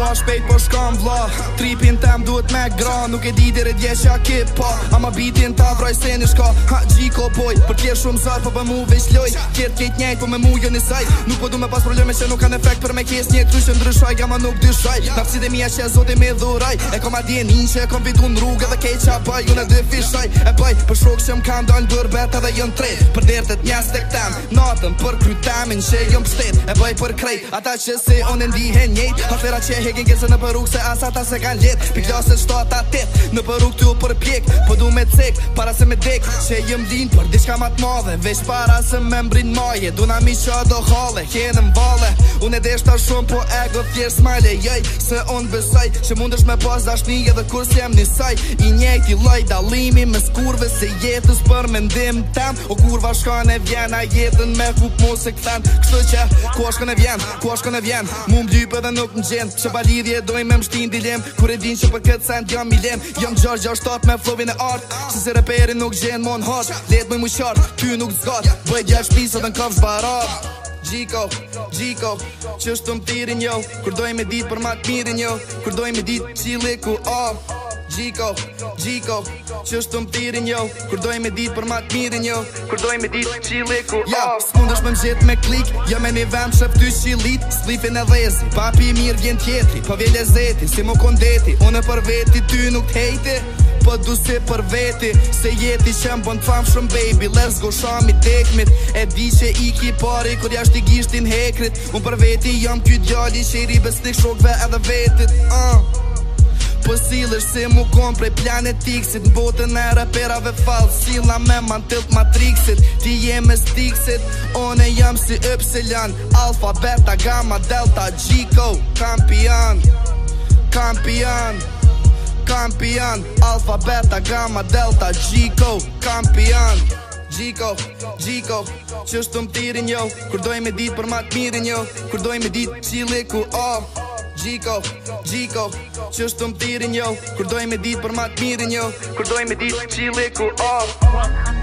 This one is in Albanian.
mua shpejt po shkom vla Tripin tem duhet me gra Nuk e di dire dje që a kip pa Ama bitin ta vraj se një shka Ha gjiko boj Për tjerë shumë zarë po për mu veç loj Kjerë kejt njejt po me mu jo një saj Nuk po du me pas probleme që nuk kanë efekt Për me kjes një Qe që ndryshaj Gama nuk dyshaj Nafci e mija që e zote me dhuraj E kom a djeni që e kom vidu në rrugë Dhe keqa që baj Unë e dy fishaj E baj për shok që më kam dojnë Dërbet beta jën tre Për dertet njës të këtem Natëm për që pështet E baj për krejt Ata që se onë ndihen njejt Hafera që hekin gjesa në parug se asa ta se kan let pi klasë shto ata tet në parug ti u përpjek po du me cek para se me dek se jëm din për diçka më të madhe veç para se më mbrin moje do na mi sho do holle kenë mbolle unë desh ta shum po ego thjes male jaj se on besaj se mundesh me pas dashni edhe kur se jam në saj i njejti lloj dallimi me skurve se jetës për mendim tam o kurva shkon e vjen a jetën me kuptues se kthan kështu që ku shkon e vjen ku shkon e vjen mund dy edhe nuk më gjen çe pa lidhje doj me mështin dilem Kure din që për këtë send jam milem Jam gjash gjash tat me flovin e art Që se reperin nuk gjen mon hat Let me mushar, ty nuk zgat Bëjt gjash piso dhe n'kaf zbarat Gjiko, Gjiko, që është të më tirin jo Kërdoj me dit për matë mirin jo Kërdoj me dit qili ku oh. Gjiko, Gjiko, që është të më tirin jo Kërdoj me ditë për matë mirin jo Kërdoj me ditë që i liku Ja, së mund është më në me klik Ja jo me një vend që ty që i litë Slifin e dhezi, papi i mirë gjenë tjetri Pa po vjele zeti, si më kondeti Unë për veti, ty nuk hejti Po du se për veti Se jeti që më të famë shumë baby Let's go shami tekmit E di që i ki pari Kër jashtë i gishtin hekrit Unë për veti jam kjo djali Qiri besnik shokve edhe vetit uh. Po silësh se mu kom prej planet x-it Në botën e raperave falë Silla me man tëllt matrixit Ti jeme stixit One jam si epsilon Alfa, beta, gamma, delta, gjiko Kampion Kampian Kampian Kampian Alfa, beta, gamma, delta, gjiko Kampion Kampian Gjiko, Gjiko, që është të më tirin jo Kërdoj me ditë për matë mirin jo Kërdoj me ditë qili ku o oh, Gjiko, Gjiko Që është të më tirin jo Kur dojmë ditë për matë mirin jo Kur dojmë ditë që qili ku oh.